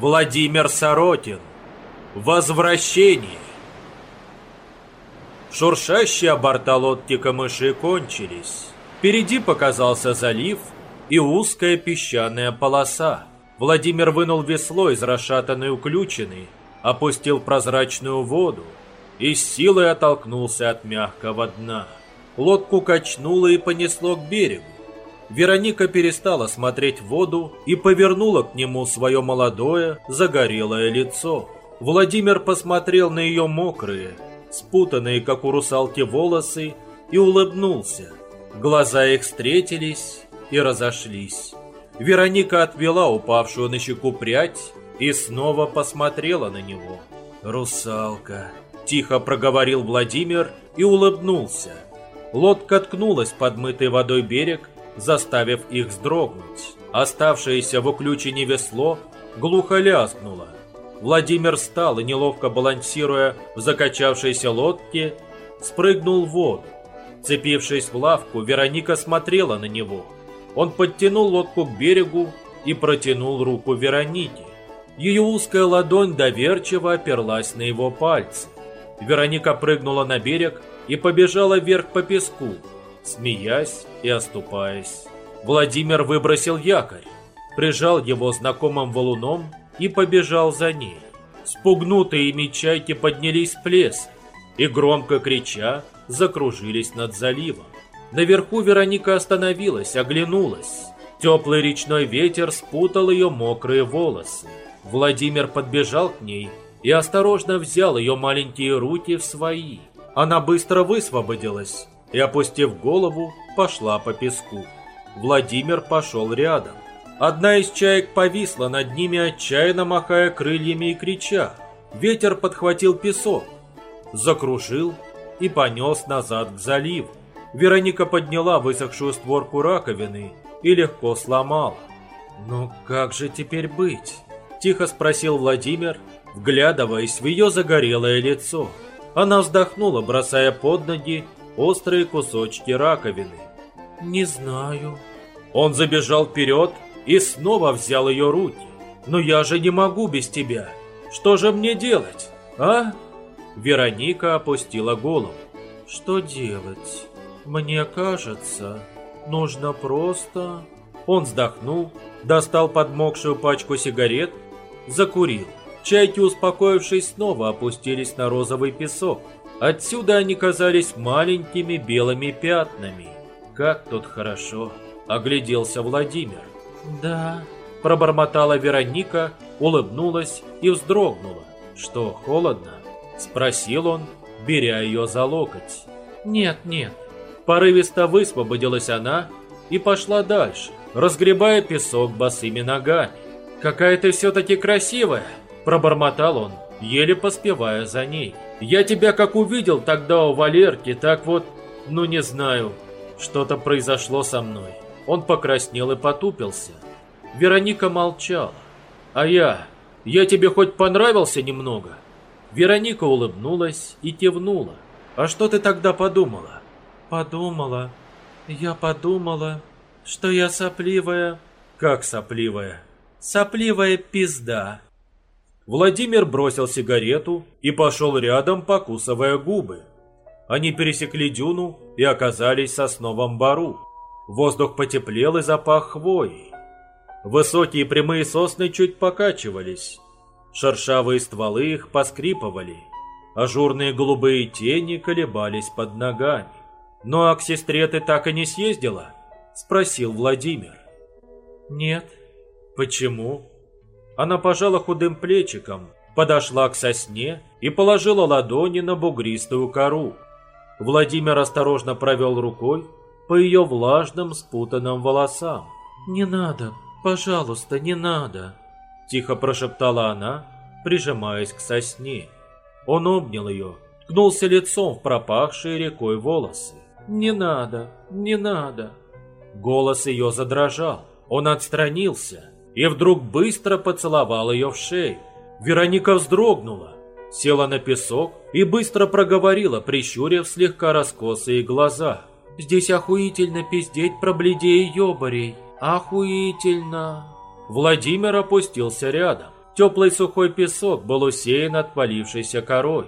Владимир Соротин. Возвращение. Шуршащие борта лодки камыши кончились. Впереди показался залив и узкая песчаная полоса. Владимир вынул весло из расшатанной уключины, опустил прозрачную воду и с силой оттолкнулся от мягкого дна. Лодку качнуло и понесло к берегу. Вероника перестала смотреть в воду и повернула к нему свое молодое, загорелое лицо. Владимир посмотрел на ее мокрые, спутанные, как у русалки, волосы и улыбнулся. Глаза их встретились и разошлись. Вероника отвела упавшую на щеку прядь и снова посмотрела на него. «Русалка», – тихо проговорил Владимир и улыбнулся. Лодка ткнулась под мытой водой берег, заставив их вздрогнуть. Оставшееся в уключине весло глухо лязгнуло. Владимир встал и, неловко балансируя в закачавшейся лодке, спрыгнул в воду. Цепившись в лавку, Вероника смотрела на него. Он подтянул лодку к берегу и протянул руку Веронике. Ее узкая ладонь доверчиво оперлась на его пальцы. Вероника прыгнула на берег и побежала вверх по песку, смеясь и оступаясь. Владимир выбросил якорь, прижал его знакомым валуном и побежал за ней. Спугнутые ими чайки поднялись в плес и, громко крича, закружились над заливом. Наверху Вероника остановилась, оглянулась. Теплый речной ветер спутал ее мокрые волосы. Владимир подбежал к ней и осторожно взял ее маленькие руки в свои. Она быстро высвободилась и, опустив голову, пошла по песку. Владимир пошел рядом. Одна из чаек повисла над ними, отчаянно махая крыльями и крича. Ветер подхватил песок, закружил и понес назад к заливу. Вероника подняла высохшую створку раковины и легко сломала. «Ну как же теперь быть?» – тихо спросил Владимир, вглядываясь в ее загорелое лицо. Она вздохнула, бросая под ноги острые кусочки раковины. «Не знаю». Он забежал вперед и снова взял ее руки. «Но я же не могу без тебя. Что же мне делать, а?» Вероника опустила голову. «Что делать? Мне кажется, нужно просто...» Он вздохнул, достал подмокшую пачку сигарет, закурил. Чайки, успокоившись, снова опустились на розовый песок. Отсюда они казались маленькими белыми пятнами. Как тут хорошо, огляделся Владимир. Да, пробормотала Вероника, улыбнулась и вздрогнула. Что, холодно? Спросил он, беря ее за локоть. Нет, нет. Порывисто высвободилась она и пошла дальше, разгребая песок босыми ногами. «Какая ты все-таки красивая!» – пробормотал он, еле поспевая за ней. Я тебя как увидел тогда у Валерки, так вот, ну не знаю, что-то произошло со мной. Он покраснел и потупился. Вероника молчала. А я, я тебе хоть понравился немного? Вероника улыбнулась и кивнула. А что ты тогда подумала? Подумала. Я подумала, что я сопливая. Как сопливая? Сопливая пизда. Владимир бросил сигарету и пошел рядом, покусывая губы. Они пересекли дюну и оказались в сосновом бару. Воздух потеплел и запах хвоей. Высокие прямые сосны чуть покачивались. Шершавые стволы их поскрипывали. Ажурные голубые тени колебались под ногами. «Ну а к сестре ты так и не съездила?» – спросил Владимир. «Нет». «Почему?» Она пожала худым плечиком, подошла к сосне и положила ладони на бугристую кору. Владимир осторожно провел рукой по ее влажным спутанным волосам. «Не надо, пожалуйста, не надо», – тихо прошептала она, прижимаясь к сосне. Он обнял ее, ткнулся лицом в пропахшие рекой волосы. «Не надо, не надо». Голос ее задрожал. Он отстранился и вдруг быстро поцеловал ее в шею. Вероника вздрогнула, села на песок и быстро проговорила, прищурив слегка раскосые глаза. «Здесь охуительно пиздеть про бледей ёбарей. Охуительно!» Владимир опустился рядом. Теплый сухой песок был усеян отвалившейся корой.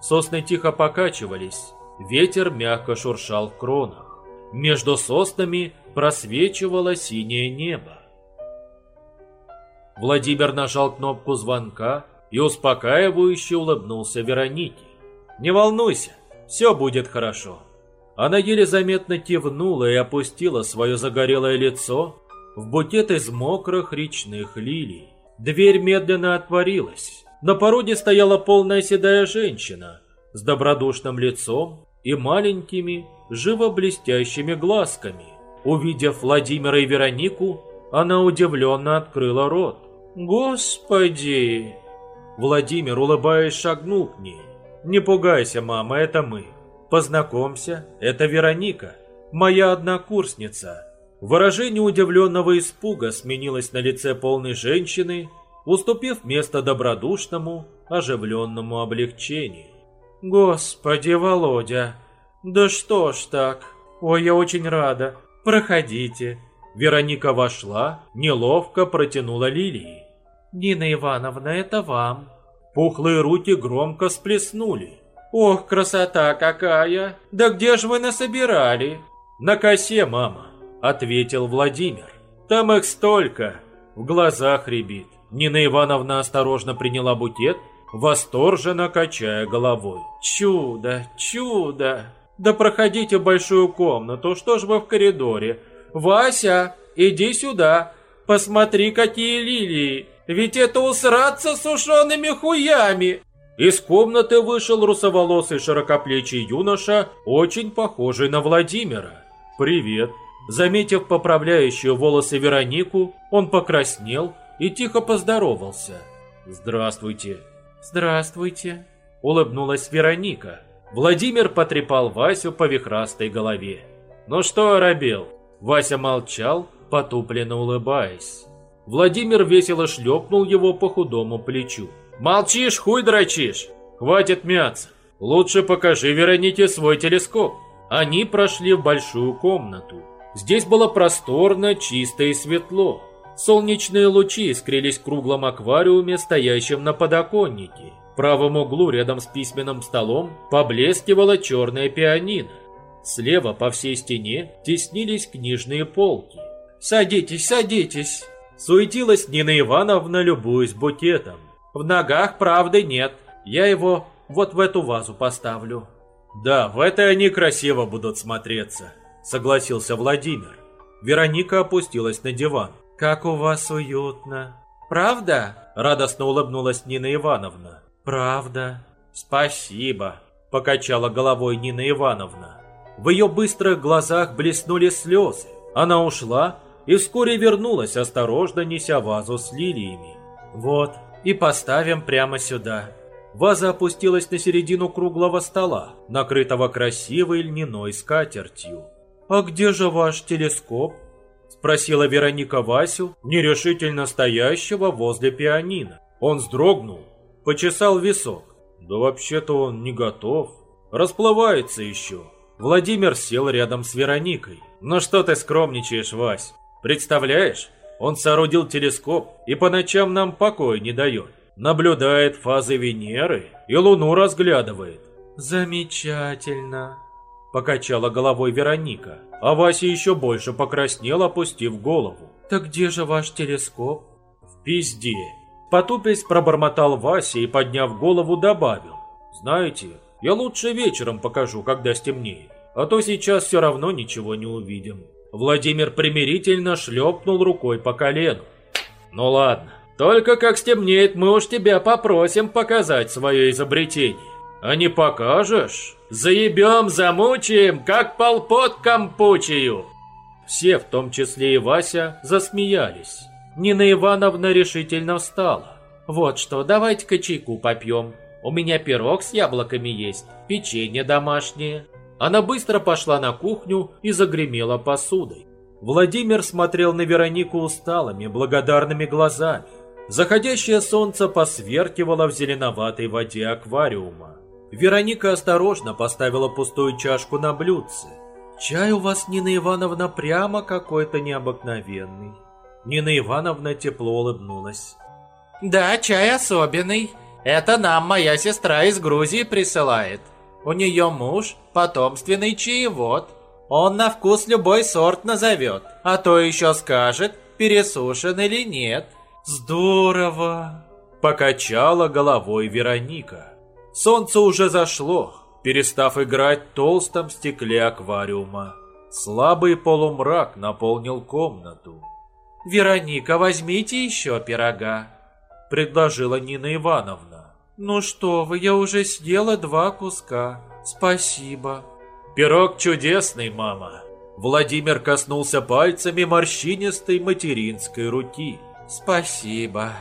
Сосны тихо покачивались, ветер мягко шуршал в кронах. Между соснами просвечивало синее небо. Владимир нажал кнопку звонка и успокаивающе улыбнулся Веронике. «Не волнуйся, все будет хорошо». Она еле заметно кивнула и опустила свое загорелое лицо в букет из мокрых речных лилий. Дверь медленно отворилась. На породе стояла полная седая женщина с добродушным лицом и маленькими, живо блестящими глазками. Увидев Владимира и Веронику, она удивленно открыла рот. «Господи!» Владимир, улыбаясь, шагнул к ней. «Не пугайся, мама, это мы. Познакомься, это Вероника, моя однокурсница». Выражение удивленного испуга сменилось на лице полной женщины, уступив место добродушному, оживленному облегчению. «Господи, Володя! Да что ж так? Ой, я очень рада. Проходите». Вероника вошла, неловко протянула лилии. «Нина Ивановна, это вам». Пухлые руки громко сплеснули. «Ох, красота какая! Да где же вы насобирали?» «На косе, мама», — ответил Владимир. «Там их столько!» В глазах рябит. Нина Ивановна осторожно приняла букет, восторженно качая головой. «Чудо! Чудо! Да проходите большую комнату, что ж вы в коридоре? Вася, иди сюда, посмотри, какие лилии! Ведь это усраться сушеными хуями!» Из комнаты вышел русоволосый широкоплечий юноша, очень похожий на Владимира. «Привет!» Заметив поправляющую волосы Веронику, он покраснел и тихо поздоровался. «Здравствуйте!» «Здравствуйте!» – улыбнулась Вероника. Владимир потрепал Васю по вихрастой голове. «Ну что, оробел?» Вася молчал, потупленно улыбаясь. Владимир весело шлепнул его по худому плечу. «Молчишь, хуй дрочишь! Хватит мяться! Лучше покажи Веронике свой телескоп!» Они прошли в большую комнату. Здесь было просторно, чисто и светло. Солнечные лучи искрились в круглом аквариуме, стоящем на подоконнике. В правом углу рядом с письменным столом поблескивала черная пианино. Слева по всей стене теснились книжные полки. «Садитесь, садитесь!» Суетилась Нина Ивановна, любуясь букетом. «В ногах правды нет. Я его вот в эту вазу поставлю». «Да, в этой они красиво будут смотреться», — согласился Владимир. Вероника опустилась на диван. «Как у вас уютно!» «Правда?» — радостно улыбнулась Нина Ивановна. «Правда?» «Спасибо!» — покачала головой Нина Ивановна. В ее быстрых глазах блеснули слезы. Она ушла и вскоре вернулась, осторожно неся вазу с лилиями. «Вот, и поставим прямо сюда». Ваза опустилась на середину круглого стола, накрытого красивой льняной скатертью. «А где же ваш телескоп?» Спросила Вероника Васю, нерешительно стоящего возле пианино. Он вздрогнул, почесал висок. Да вообще-то он не готов. Расплывается еще. Владимир сел рядом с Вероникой. «Ну что ты скромничаешь, Вась? Представляешь, он соорудил телескоп и по ночам нам покоя не дает. Наблюдает фазы Венеры и Луну разглядывает». «Замечательно», – покачала головой Вероника. А Вася еще больше покраснел, опустив голову. «Так где же ваш телескоп?» «В пизде». Потупясь, пробормотал Вася и, подняв голову, добавил. «Знаете, я лучше вечером покажу, когда стемнеет, а то сейчас все равно ничего не увидим». Владимир примирительно шлепнул рукой по колену. «Ну ладно, только как стемнеет, мы уж тебя попросим показать свое изобретение. А не покажешь, заебем, замучаем, как полпот компучию». Все, в том числе и Вася, засмеялись. Нина Ивановна решительно встала. «Вот что, давайте-ка чайку попьем. У меня пирог с яблоками есть, печенье домашнее». Она быстро пошла на кухню и загремела посудой. Владимир смотрел на Веронику усталыми, благодарными глазами. Заходящее солнце посверкивало в зеленоватой воде аквариума. Вероника осторожно поставила пустую чашку на блюдце. «Чай у вас, Нина Ивановна, прямо какой-то необыкновенный». Нина Ивановна тепло улыбнулась. Да, чай особенный. Это нам моя сестра из Грузии присылает. У нее муж потомственный чаевод. Он на вкус любой сорт назовет, а то еще скажет, пересушен или нет. Здорово! Покачала головой Вероника. Солнце уже зашло, перестав играть в толстом стекле аквариума. Слабый полумрак наполнил комнату. «Вероника, возьмите еще пирога», — предложила Нина Ивановна. «Ну что вы, я уже съела два куска. Спасибо». «Пирог чудесный, мама!» Владимир коснулся пальцами морщинистой материнской руки. «Спасибо!»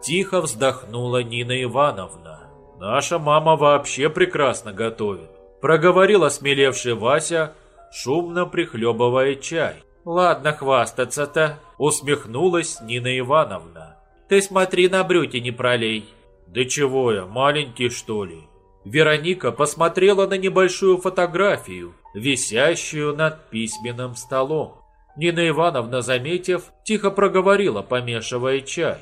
Тихо вздохнула Нина Ивановна. «Наша мама вообще прекрасно готовит», проговорил осмелевший Вася, шумно прихлебывая чай. «Ладно хвастаться-то», усмехнулась Нина Ивановна. «Ты смотри на брюки не пролей». «Да чего я, маленький что ли?» Вероника посмотрела на небольшую фотографию, висящую над письменным столом. Нина Ивановна, заметив, тихо проговорила, помешивая чай.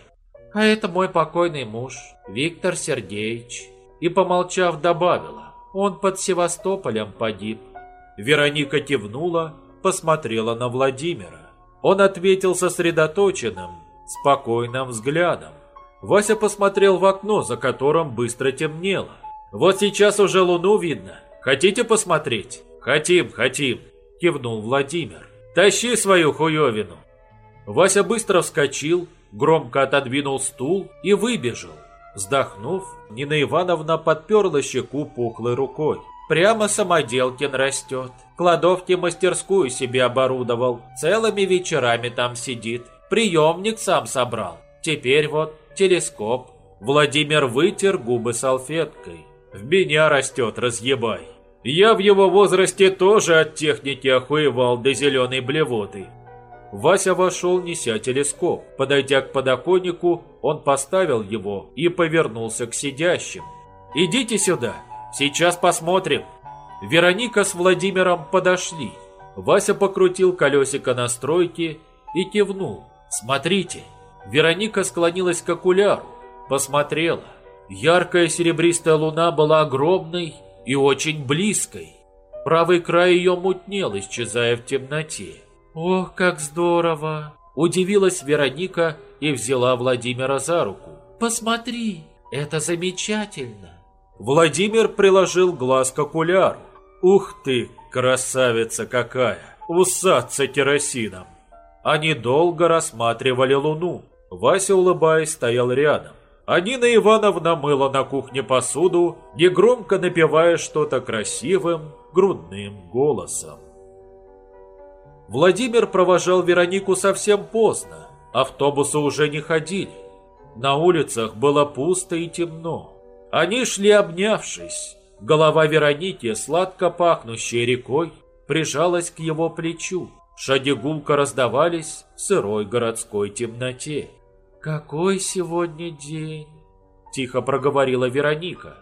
«А это мой покойный муж, Виктор Сергеевич». И, помолчав, добавила, «Он под Севастополем погиб». Вероника кивнула, посмотрела на Владимира. Он ответил сосредоточенным, спокойным взглядом. Вася посмотрел в окно, за которым быстро темнело. «Вот сейчас уже луну видно. Хотите посмотреть?» «Хотим, хотим», – кивнул Владимир. «Тащи свою хуевину». Вася быстро вскочил, громко отодвинул стул и выбежал. Вздохнув, Нина Ивановна подперла щеку пухлой рукой. Прямо самоделкин растет. Кладовки мастерскую себе оборудовал. Целыми вечерами там сидит. Приемник сам собрал. Теперь вот телескоп. Владимир вытер губы салфеткой. В меня растет, разъебай. Я в его возрасте тоже от техники охуевал до зеленой блевоты. Вася вошел, неся телескоп. Подойдя к подоконнику, он поставил его и повернулся к сидящим. «Идите сюда, сейчас посмотрим». Вероника с Владимиром подошли. Вася покрутил колесико настройки и кивнул. «Смотрите». Вероника склонилась к окуляру, посмотрела. Яркая серебристая луна была огромной и очень близкой. Правый край ее мутнел, исчезая в темноте. «Ох, как здорово!» Удивилась Вероника и взяла Владимира за руку. «Посмотри, это замечательно!» Владимир приложил глаз к окуляру. «Ух ты, красавица какая! Усаться керосином!» Они долго рассматривали луну. Вася, улыбаясь, стоял рядом. А Ивановна мыла на кухне посуду, негромко напевая что-то красивым грудным голосом. Владимир провожал Веронику совсем поздно. Автобусы уже не ходили. На улицах было пусто и темно. Они шли обнявшись. Голова Вероники, сладко пахнущая рекой, прижалась к его плечу. Шаги гулко раздавались в сырой городской темноте. «Какой сегодня день?» – тихо проговорила Вероника.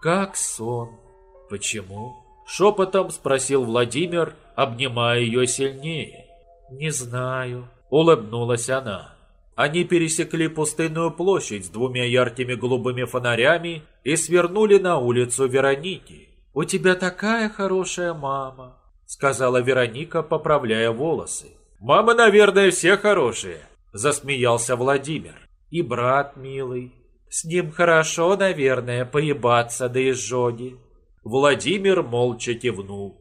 «Как сон. Почему?» – шепотом спросил Владимир, обнимая ее сильнее. «Не знаю», – улыбнулась она. Они пересекли пустынную площадь с двумя яркими голубыми фонарями и свернули на улицу Вероники. «У тебя такая хорошая мама», – сказала Вероника, поправляя волосы. «Мамы, наверное, все хорошие», Засмеялся Владимир. И брат милый. С ним хорошо, наверное, поебаться до изжоги. Владимир молча кивнул.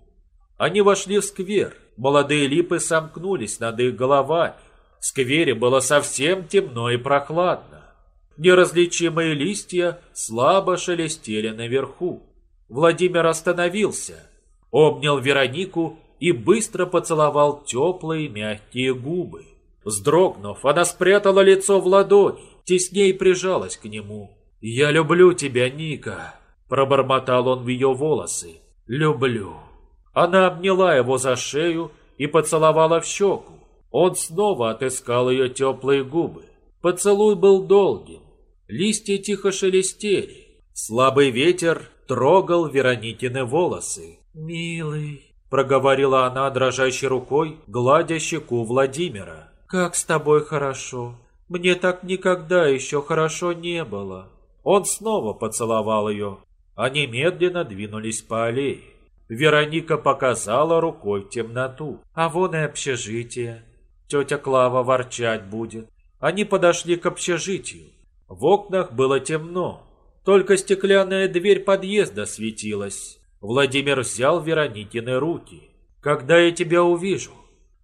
Они вошли в сквер. Молодые липы сомкнулись над их головами. В сквере было совсем темно и прохладно. Неразличимые листья слабо шелестели наверху. Владимир остановился, обнял Веронику и быстро поцеловал теплые мягкие губы. Вздрогнув, она спрятала лицо в ладони, тесней прижалась к нему. «Я люблю тебя, Ника», – пробормотал он в ее волосы. «Люблю». Она обняла его за шею и поцеловала в щеку. Он снова отыскал ее теплые губы. Поцелуй был долгим. Листья тихо шелестели. Слабый ветер трогал Вероникины волосы. «Милый», – проговорила она дрожащей рукой, гладя щеку Владимира. Как с тобой хорошо. Мне так никогда еще хорошо не было. Он снова поцеловал ее. Они медленно двинулись по аллее. Вероника показала рукой темноту. А вон и общежитие. Тетя Клава ворчать будет. Они подошли к общежитию. В окнах было темно. Только стеклянная дверь подъезда светилась. Владимир взял Вероникины руки. «Когда я тебя увижу?»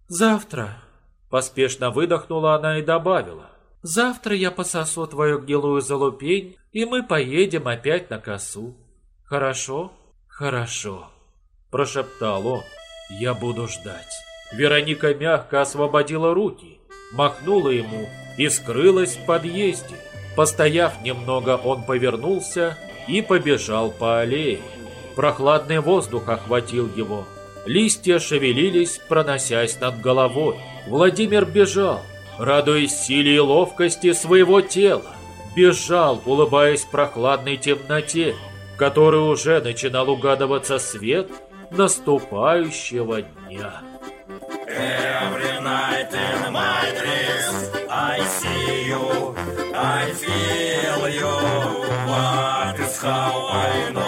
«Завтра», – поспешно выдохнула она и добавила. «Завтра я пососу твою гнилую залупень, и мы поедем опять на косу. Хорошо?» «Хорошо», – прошептал он. «Я буду ждать». Вероника мягко освободила руки, махнула ему и скрылась в подъезде. Постояв немного, он повернулся и побежал по аллее. Прохладный воздух охватил его. Листья шевелились, проносясь над головой. Владимир бежал, радуясь силе и ловкости своего тела. Бежал, улыбаясь прохладной темноте, в которой уже начинал угадываться свет наступающего дня. Every night in my dreams I see you, I feel you What is how I know